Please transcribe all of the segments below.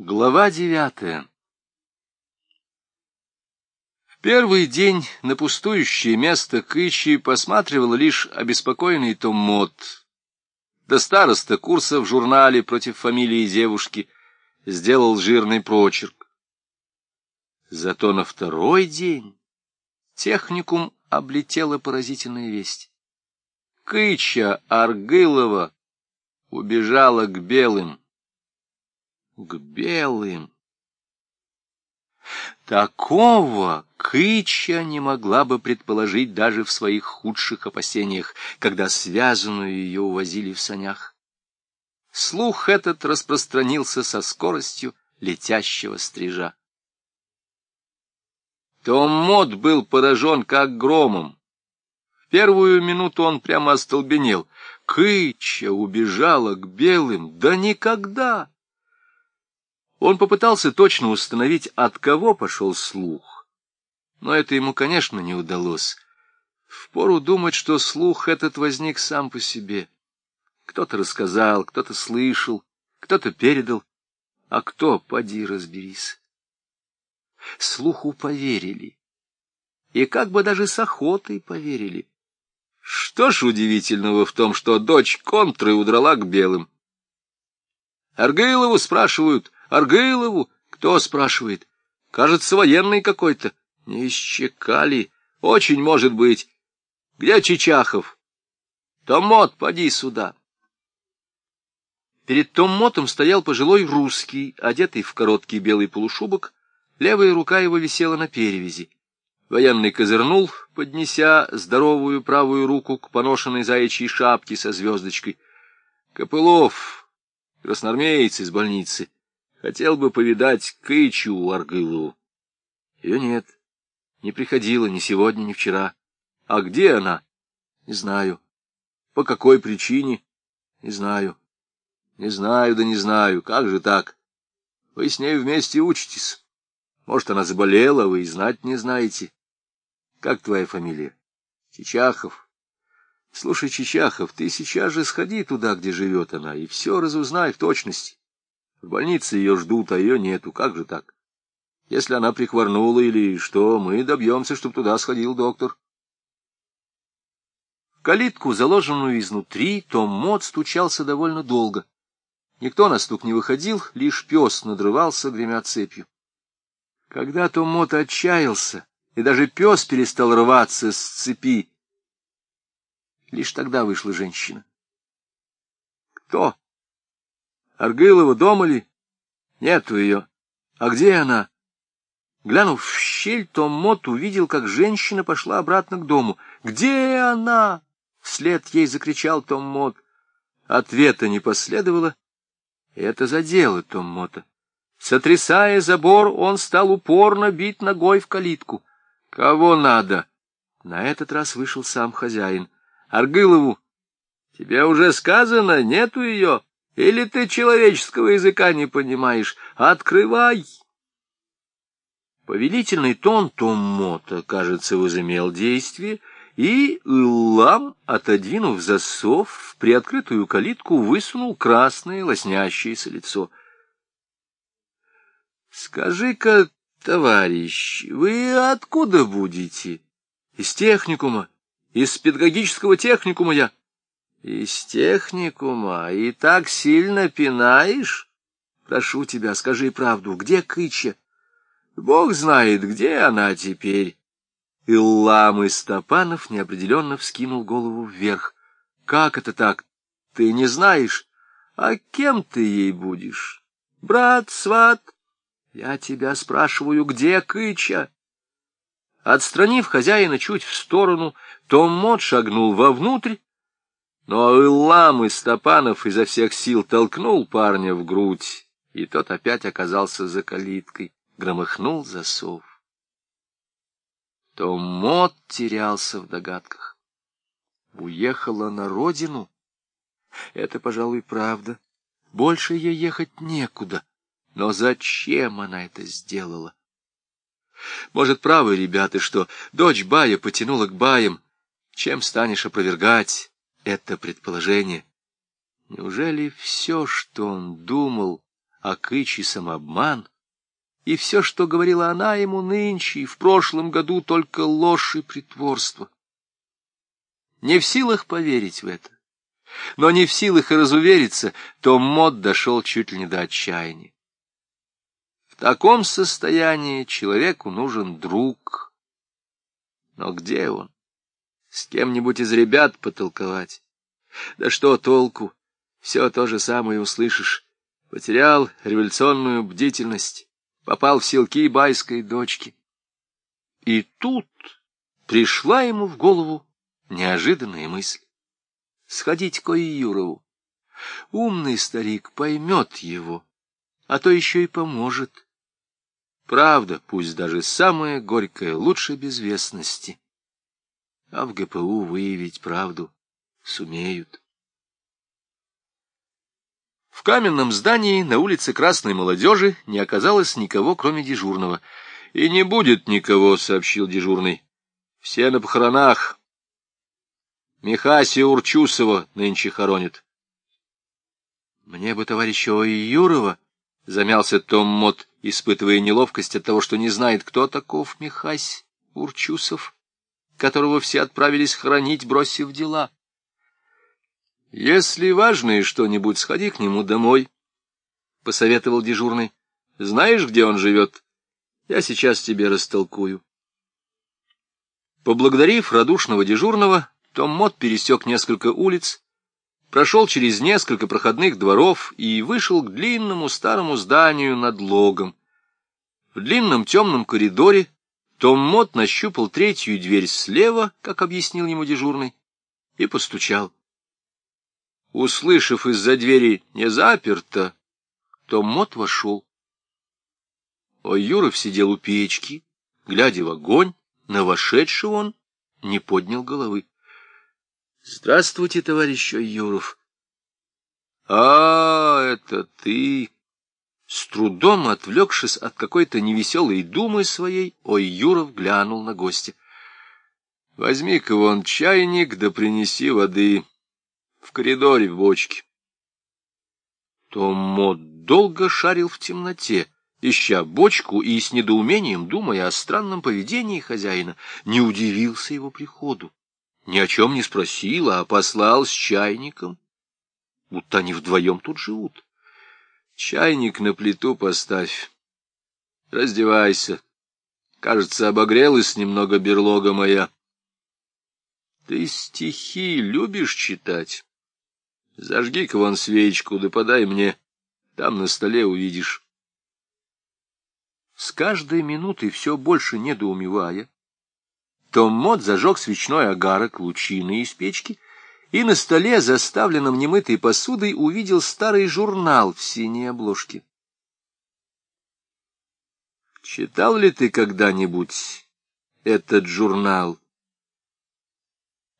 Глава девятая В первый день на пустующее место Кычи посматривал лишь обеспокоенный Том Мот. Да староста курса в журнале против фамилии девушки сделал жирный прочерк. Зато на второй день техникум облетела поразительная весть. Кыча Аргылова убежала к белым к белым. Такого Кыча не могла бы предположить даже в своих худших опасениях, когда связанную ее увозили в санях. Слух этот распространился со скоростью летящего стрижа. Том Мод был поражен как громом. В первую минуту он прямо остолбенел. Кыча убежала к белым. Да никогда! Он попытался точно установить, от кого пошел слух. Но это ему, конечно, не удалось. Впору думать, что слух этот возник сам по себе. Кто-то рассказал, кто-то слышал, кто-то передал, а кто, поди разберись. Слуху поверили. И как бы даже с охотой поверили. Что ж удивительного в том, что дочь контры удрала к белым? Аргылову спрашивают, Аргылову? Кто спрашивает? Кажется, военный какой-то. Не исчекали. Очень может быть. Где Чичахов? Томот, поди сюда. Перед Томмотом стоял пожилой русский, одетый в короткий белый полушубок. Левая рука его висела на перевязи. Военный козырнул, поднеся здоровую правую руку к поношенной заячьей шапке со звездочкой. Копылов, красноармеец из больницы. Хотел бы повидать Кычу Аргылову. Ее нет. Не приходила ни сегодня, ни вчера. А где она? Не знаю. По какой причине? Не знаю. Не знаю, да не знаю. Как же так? Вы с ней вместе учитесь. Может, она заболела, вы и знать не знаете. Как твоя фамилия? Чичахов. Слушай, Чичахов, ты сейчас же сходи туда, где живет она, и все разузнай в точности. В больнице ее ждут, а ее нету. Как же так? Если она прихворнула или что, мы добьемся, чтобы туда сходил доктор. В калитку, заложенную изнутри, Том Мот стучался довольно долго. Никто на стук не выходил, лишь пес надрывался, гремя цепью. Когда Том Мот отчаялся, и даже пес перестал рваться с цепи, лишь тогда вышла женщина. Кто? Аргылова дома ли? Нету ее. А где она? Глянув в щель, Том Мот увидел, как женщина пошла обратно к дому. «Где она?» — вслед ей закричал Том Мот. Ответа не последовало. Это задело Том Мота. Сотрясая забор, он стал упорно бить ногой в калитку. «Кого надо?» На этот раз вышел сам хозяин. «Аргылову, тебе уже сказано, нету ее?» Или ты человеческого языка не понимаешь? Открывай!» Повелительный тон Томмота, кажется, возымел действие, и Лам, отодвинув засов, в приоткрытую калитку высунул красное лоснящееся лицо. «Скажи-ка, товарищ, вы откуда будете? Из техникума? Из педагогического техникума я?» Из техникума и так сильно пинаешь? Прошу тебя, скажи правду, где Кыча? Бог знает, где она теперь. Иллам Истопанов неопределенно вскинул голову вверх. Как это так? Ты не знаешь? А кем ты ей будешь? Брат, сват? Я тебя спрашиваю, где Кыча? Отстранив хозяина чуть в сторону, Том Мот шагнул вовнутрь но Иллам из Стопанов изо всех сил толкнул парня в грудь, и тот опять оказался за калиткой, громыхнул засов. То Мот терялся в догадках. Уехала на родину? Это, пожалуй, правда. Больше ей ехать некуда. Но зачем она это сделала? Может, правы ребята, что дочь Бая потянула к Баям. Чем станешь опровергать? Это предположение. Неужели все, что он думал а Кычи самообман. И все, что говорила она ему нынче и в прошлом году, только ложь и притворство. Не в силах поверить в это, но не в силах и разувериться, то Мод дошел чуть ли не до отчаяния. В таком состоянии человеку нужен друг. Но где он? С кем-нибудь из ребят потолковать? Да что толку? Все то же самое услышишь. Потерял революционную бдительность, попал в селки байской дочки. И тут пришла ему в голову неожиданная мысль. Сходить к Юрову. Умный старик поймет его, а то еще и поможет. Правда, пусть даже самая горькая, лучше безвестности. А в ГПУ выявить правду сумеют. В каменном здании на улице Красной Молодежи не оказалось никого, кроме дежурного. «И не будет никого», — сообщил дежурный. «Все на похоронах. Михасия Урчусова нынче хоронит». «Мне бы товарища Юрова», — замялся Том Мот, испытывая неловкость от того, что не знает, кто таков Михась Урчусов, которого все отправились хоронить, бросив дела. «Если важное что-нибудь, сходи к нему домой», — посоветовал дежурный. «Знаешь, где он живет? Я сейчас тебе растолкую». Поблагодарив радушного дежурного, Том Мот пересек несколько улиц, прошел через несколько проходных дворов и вышел к длинному старому зданию над логом. В длинном темном коридоре Том Мот нащупал третью дверь слева, как объяснил ему дежурный, и постучал. Услышав из-за двери «не заперто», то Мот вошел. Ой, Юров сидел у печки, глядя в огонь, на вошедшего он не поднял головы. — Здравствуйте, товарищ Юров. — А, это ты! С трудом отвлекшись от какой-то невеселой думы своей, Ой, Юров глянул на гостя. — Возьми-ка вон чайник, да принеси воды в коридоре в бочке. Том Мод долго шарил в темноте, ища бочку и с недоумением, думая о странном поведении хозяина, не удивился его приходу. Ни о чем не спросил, а послал с чайником. Будто они вдвоем тут живут. Чайник на плиту поставь. Раздевайся. Кажется, обогрелась немного берлога моя. Ты стихи любишь читать? Зажги-ка вон свечку, да подай мне. Там на столе увидишь. С каждой минутой все больше недоумевая, Том Мот зажег свечной огарок лучины из печки и на столе, заставленном немытой посудой, увидел старый журнал в синей обложке. Читал ли ты когда-нибудь этот журнал?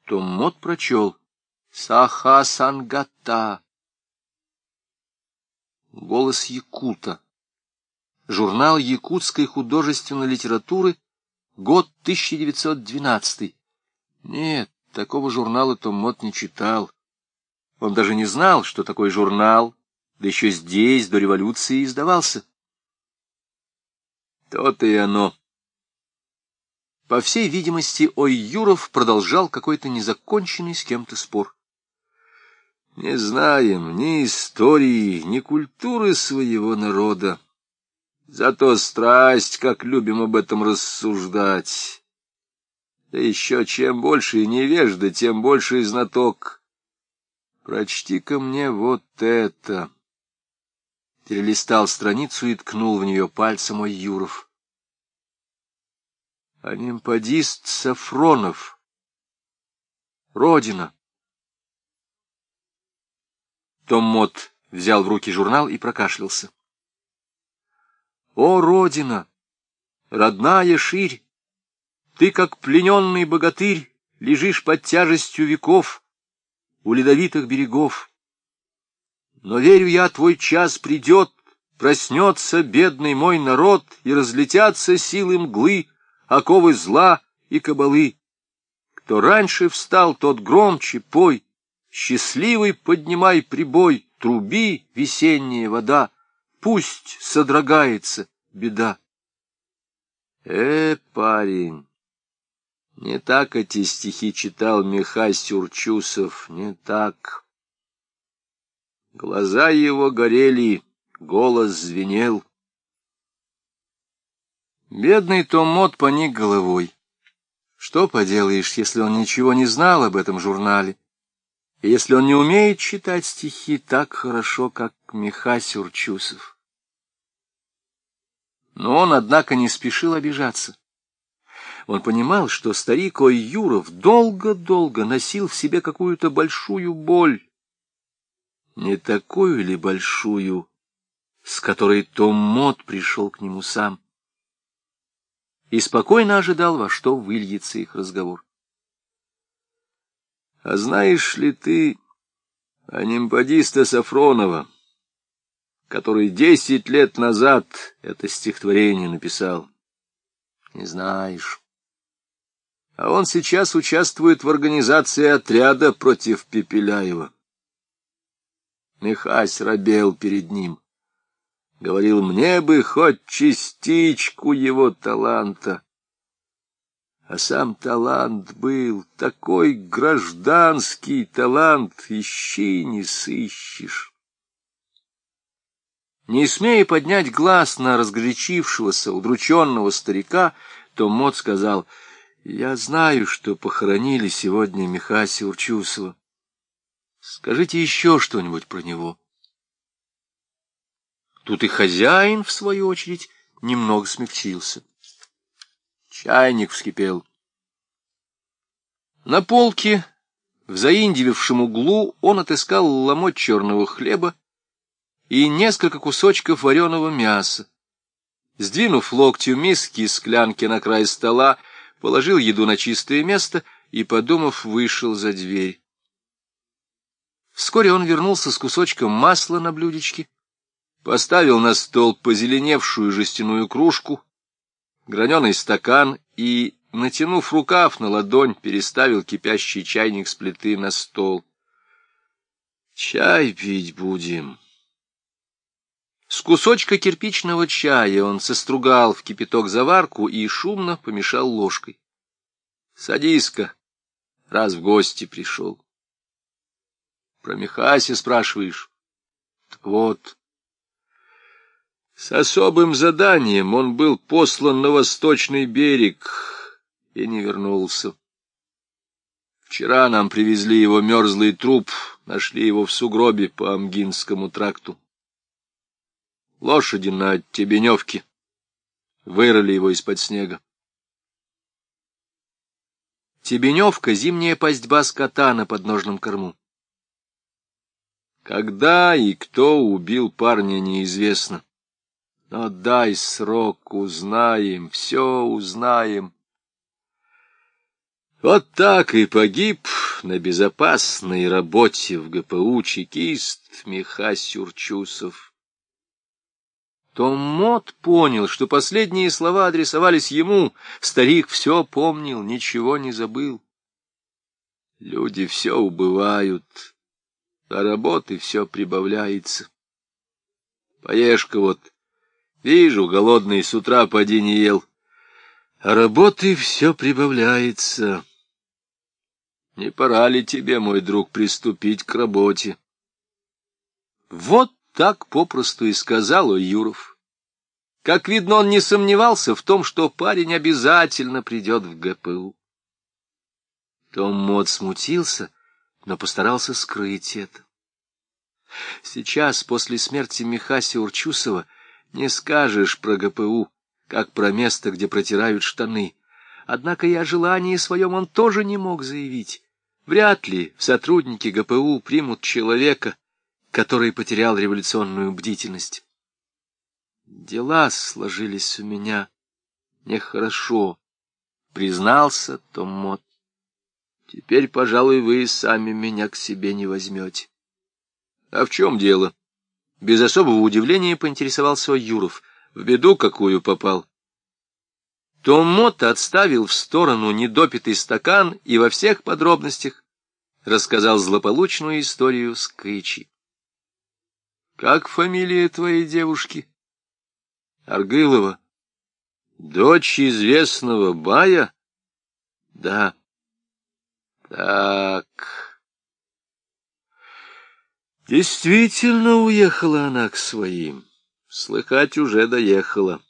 Том Мот прочел — Сахасангата. Голос Якута. Журнал якутской художественной литературы, год 1912. Нет, такого журнала Том Мот не читал. Он даже не знал, что такой журнал, да еще здесь, до революции, издавался. То-то и оно. По всей видимости, Ой Юров продолжал какой-то незаконченный с кем-то спор. Не знаем ни истории, ни культуры своего народа. Зато страсть, как любим об этом рассуждать. Да еще чем больше невежда, тем больше и знаток. Прочти-ка мне вот это. Перелистал страницу и ткнул в нее пальцем мой Юров. Анимпадист Сафронов. Родина. Том Мот взял в руки журнал и прокашлялся. «О, Родина! Родная ширь! Ты, как плененный богатырь, лежишь под тяжестью веков у ледовитых берегов. Но, верю я, твой час придет, проснется бедный мой народ, и разлетятся силы мглы, оковы зла и кабалы. Кто раньше встал, тот громче пой, Счастливый поднимай прибой, труби, весенняя вода, пусть содрогается беда. Э, парень, не так эти стихи читал Михась Сюрчусов, не так. Глаза его горели, голос звенел. Бедный Том Мот поник головой. Что поделаешь, если он ничего не знал об этом журнале? И если он не умеет читать стихи так хорошо, как Михась Урчусов? Но он, однако, не спешил обижаться. Он понимал, что старик Ой Юров долго-долго носил в себе какую-то большую боль. Не такую ли большую, с которой Том Мот пришел к нему сам? И спокойно ожидал, во что выльется их разговор. — А знаешь ли ты анимпадиста Сафронова? который десять лет назад это стихотворение написал. Не знаешь. А он сейчас участвует в организации отряда против Пепеляева. Михась робел перед ним. Говорил, мне бы хоть частичку его таланта. А сам талант был такой гражданский талант, ищи не сыщешь. Не смея поднять глаз на разгорячившегося, удрученного старика, Том Мот сказал, «Я знаю, что похоронили сегодня Михася Урчусова. Скажите еще что-нибудь про него». Тут и хозяин, в свою очередь, немного смягчился. Чайник вскипел. На полке, в заиндивившем углу, он отыскал ломоть черного хлеба, и несколько кусочков вареного мяса. Сдвинув локтью миски и склянки на край стола, положил еду на чистое место и, подумав, вышел за дверь. Вскоре он вернулся с кусочком масла на блюдечке, поставил на стол позеленевшую жестяную кружку, граненый стакан и, натянув рукав на ладонь, переставил кипящий чайник с плиты на стол. «Чай пить будем», с кусочка кирпичного чая он состругал в кипяток заварку и шумно помешал ложкой. Садись-ка, раз в гости пришел. Про Михася спрашиваешь? Вот. С особым заданием он был послан на восточный берег и не вернулся. Вчера нам привезли его мерзлый труп, нашли его в сугробе по Амгинскому тракту. Лошади на Тебеневке. Вырыли его из-под снега. Тебеневка — зимняя пастьба скота на подножном корму. Когда и кто убил парня, неизвестно. Но дай срок, узнаем, все узнаем. Вот так и погиб на безопасной работе в ГПУ чекист Михась Урчусов. Том Мот понял, что последние слова адресовались ему. Старик все помнил, ничего не забыл. Люди все убывают, а работы все прибавляется. Поешь-ка вот, вижу, голодный с утра поди не ел, а работы все прибавляется. Не пора ли тебе, мой друг, приступить к работе? Вот так попросту и сказал Юров. Как видно, он не сомневался в том, что парень обязательно придет в ГПУ. Том Мот смутился, но постарался скрыть это. Сейчас, после смерти Михаси Урчусова, не скажешь про ГПУ, как про место, где протирают штаны. Однако и о желании своем он тоже не мог заявить. Вряд ли в сотрудники ГПУ примут человека, который потерял революционную бдительность. Дела сложились у меня нехорошо, признался Том Мот. Теперь, пожалуй, вы сами меня к себе не возьмете. А в чем дело? Без особого удивления поинтересовался Юров. В беду какую попал? Том Мот отставил в сторону недопитый стакан и во всех подробностях рассказал злополучную историю с Кычи. Как фамилия твоей девушки? Аргылова. Дочь известного Бая? Да. Так. Действительно уехала она к своим. Слыхать уже доехала.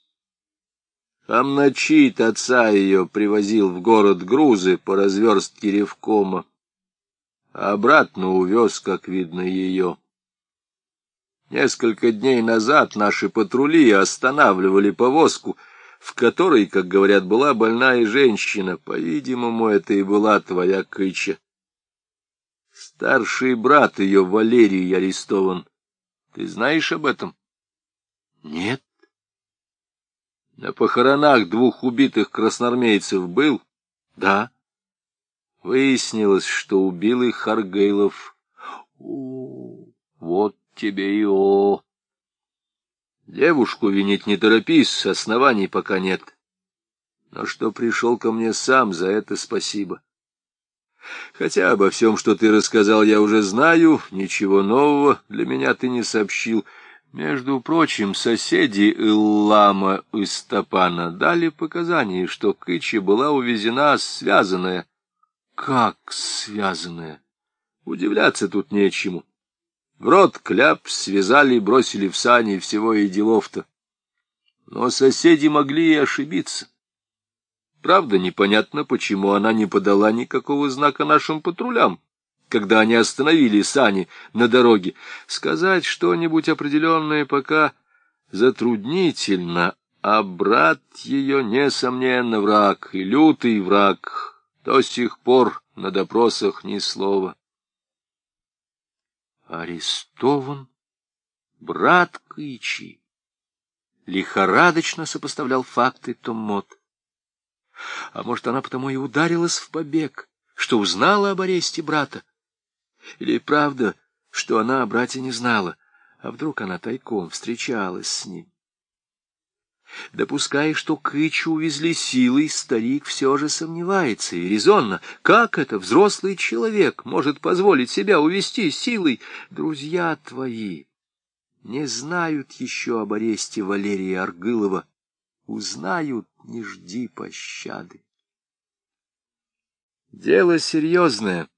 Амначит отца ее привозил в город грузы по разверстке ревкома, обратно увез, как видно, ее. Несколько дней назад наши патрули останавливали повозку, в которой, как говорят, была больная женщина. По-видимому, это и была твоя кыча. Старший брат ее, Валерий, арестован. Ты знаешь об этом? Нет. На похоронах двух убитых красноармейцев был? Да. Выяснилось, что убил их Харгейлов. О, вот тебе и о. Девушку винить не торопись, оснований пока нет. Но что пришел ко мне сам, за это спасибо. Хотя обо всем, что ты рассказал, я уже знаю, ничего нового для меня ты не сообщил. Между прочим, соседи Иллама и дали показания, что Кычи была увезена связанная. Как связанная? Удивляться тут нечему. В рот кляп связали и бросили в сани всего и делов-то. Но соседи могли и ошибиться. Правда, непонятно, почему она не подала никакого знака нашим патрулям, когда они остановили сани на дороге. Сказать что-нибудь определенное пока затруднительно, а брат ее, несомненно, враг, и лютый враг, до сих пор на допросах ни слова. Арестован брат Кычи. Лихорадочно сопоставлял факты Том Мот. А может, она потому и ударилась в побег, что узнала об аресте брата? Или правда, что она о брате не знала, а вдруг она тайком встречалась с ним? Допуская, что Кычу увезли силой, старик все же сомневается, и резонно. Как это взрослый человек может позволить себя увести силой? Друзья твои не знают еще об аресте Валерия Аргылова. Узнают, не жди пощады. Дело серьезное.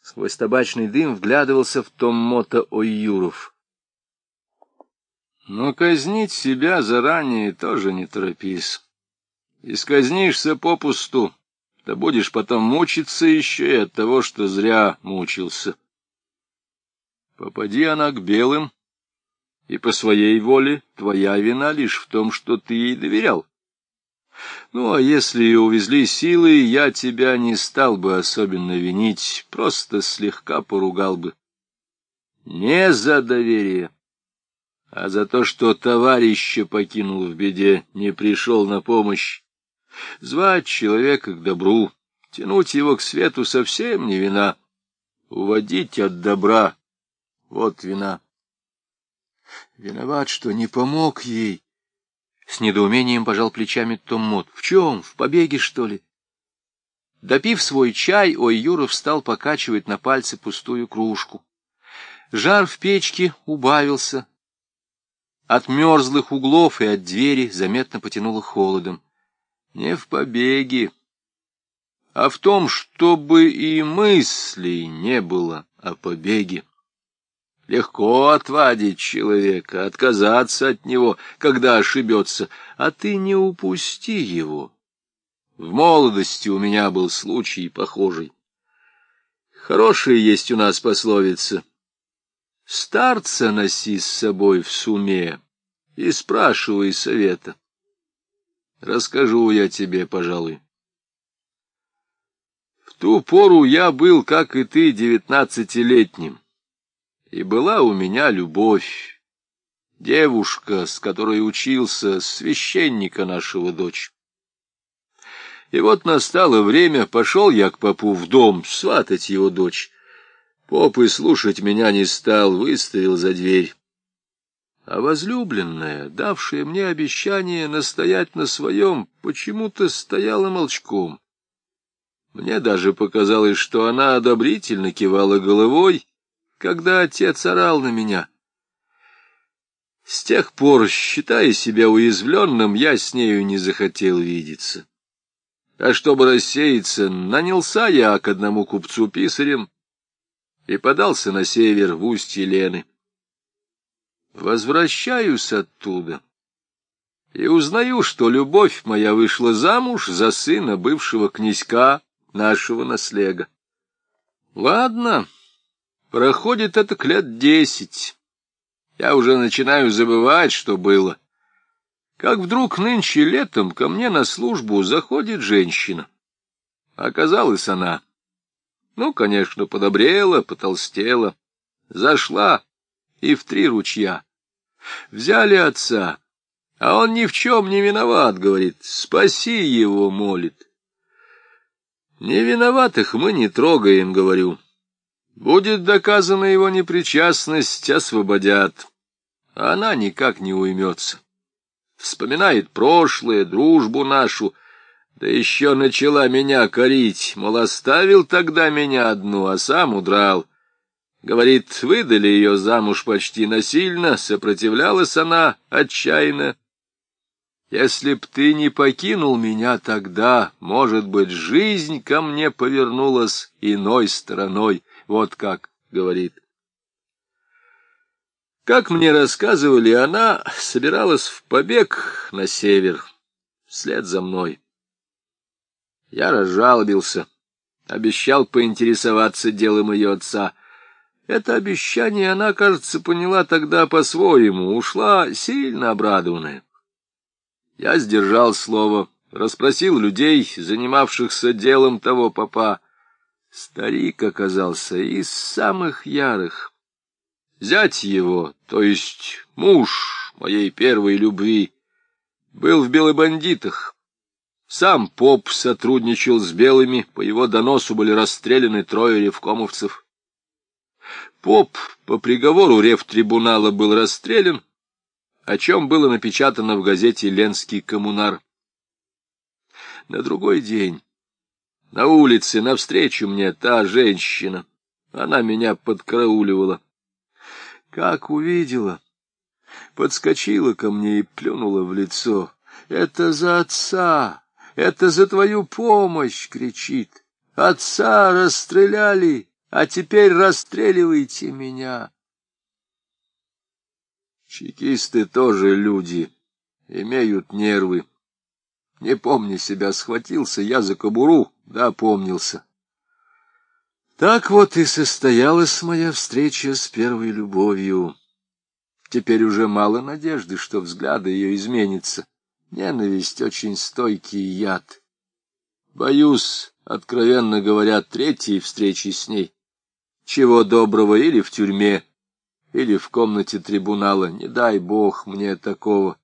Сквозь табачный дым вглядывался в том мото Ойюров. Но казнить себя заранее тоже не торопись. И сказнишься попусту, то будешь потом мучиться еще и от того, что зря мучился. Попади она к белым, и по своей воле твоя вина лишь в том, что ты ей доверял. Ну, а если ее увезли силой, я тебя не стал бы особенно винить, просто слегка поругал бы. Не за доверие а за то, что товарища покинул в беде, не пришел на помощь. Звать человека к добру, тянуть его к свету совсем не вина. Уводить от добра — вот вина. Виноват, что не помог ей. С недоумением пожал плечами Том Мот. В чем? В побеге, что ли? Допив свой чай, Ой Юров стал покачивать на пальце пустую кружку. Жар в печке убавился, от мерзлых углов и от двери заметно потянуло холодом. Не в побеге, а в том, чтобы и мыслей не было о побеге. Легко отвадить человека, отказаться от него, когда ошибется, а ты не упусти его. В молодости у меня был случай похожий. Хорошая есть у нас пословица — Старца носи с собой в суме и спрашивай совета. Расскажу я тебе, пожалуй. В ту пору я был, как и ты, девятнадцатилетним, и была у меня любовь, девушка, с которой учился священника нашего дочь. И вот настало время, пошел я к попу в дом сватать его дочь, Поп и слушать меня не стал, выставил за дверь. А возлюбленная, давшая мне обещание настоять на своем, почему-то стояла молчком. Мне даже показалось, что она одобрительно кивала головой, когда отец орал на меня. С тех пор, считая себя уязвленным, я с нею не захотел видеться. А чтобы рассеяться, нанялся я к одному купцу писарем и подался на север в устье Лены. Возвращаюсь оттуда и узнаю, что любовь моя вышла замуж за сына бывшего князька нашего наслега. Ладно, проходит это лет десять. Я уже начинаю забывать, что было. Как вдруг нынче летом ко мне на службу заходит женщина. Оказалась она. Ну, конечно, подобрела, потолстела. Зашла и в три ручья. Взяли отца, а он ни в чем не виноват, говорит, спаси его, молит. Не виноватых мы не трогаем, говорю. Будет доказана его непричастность, освободят. Она никак не уймется. Вспоминает прошлое, дружбу нашу, да еще начала меня корить, мол, оставил тогда меня одну, а сам удрал. Говорит, выдали ее замуж почти насильно, сопротивлялась она отчаянно. Если б ты не покинул меня тогда, может быть, жизнь ко мне повернулась иной стороной, вот как говорит. Как мне рассказывали, она собиралась в побег на север, вслед за мной. Я разжалобился, обещал поинтересоваться делом ее отца — это обещание она, кажется, поняла тогда по-своему, ушла сильно обрадованная. Я сдержал слово, расспросил людей, занимавшихся делом того папа. Старик оказался из самых ярых. Зять его, то есть муж моей первой любви, был в белобандитах. Сам поп сотрудничал с белыми, по его доносу были расстреляны трое ревкомовцев. Поп по приговору рефтрибунала был расстрелян, о чем было напечатано в газете «Ленский коммунар». На другой день на улице навстречу мне та женщина. Она меня подкарауливала. Как увидела, подскочила ко мне и плюнула в лицо. «Это за отца! Это за твою помощь!» — кричит. «Отца расстреляли!» а теперь расстреливайте меня. Чекисты тоже люди, имеют нервы. Не помня себя, схватился я за кобуру, да помнился. Так вот и состоялась моя встреча с первой любовью. Теперь уже мало надежды, что взгляды ее изменится. Ненависть — очень стойкий яд. Боюсь, откровенно говоря, третьей встречи с ней. Чего доброго или в тюрьме, или в комнате трибунала, не дай бог мне такого.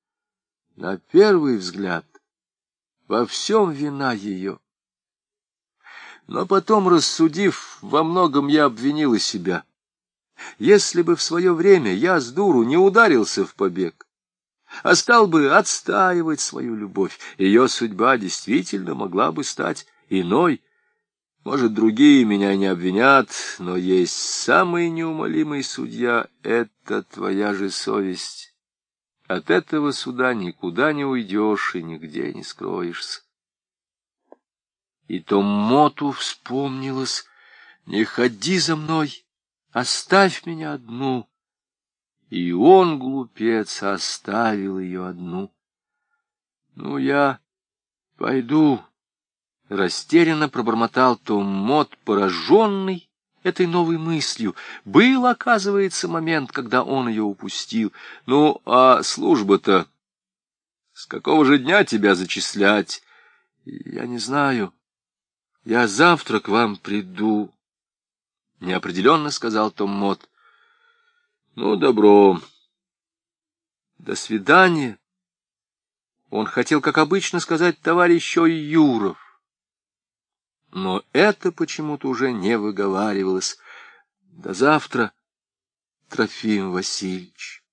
На первый взгляд во всем вина ее. Но потом, рассудив, во многом я обвинила себя. Если бы в свое время я с дуру не ударился в побег, а стал бы отстаивать свою любовь, ее судьба действительно могла бы стать иной, может, другие меня не обвинят, но есть самый неумолимый судья — это твоя же совесть. От этого суда никуда не уйдешь и нигде не скроешься. И то Моту вспомнилось, «Не ходи за мной, оставь меня одну». И он, глупец, оставил ее одну. Ну, я пойду, Растерянно пробормотал Том Мот, пораженный этой новой мыслью. Был, оказывается, момент, когда он ее упустил. Ну, а служба-то... С какого же дня тебя зачислять? Я не знаю. Я завтра к вам приду. Неопределенно сказал Том Мот. Ну, добро. До свидания. Он хотел, как обычно, сказать товарищу Юров но это почему-то уже не выговаривалось. До завтра, Трофим Васильевич.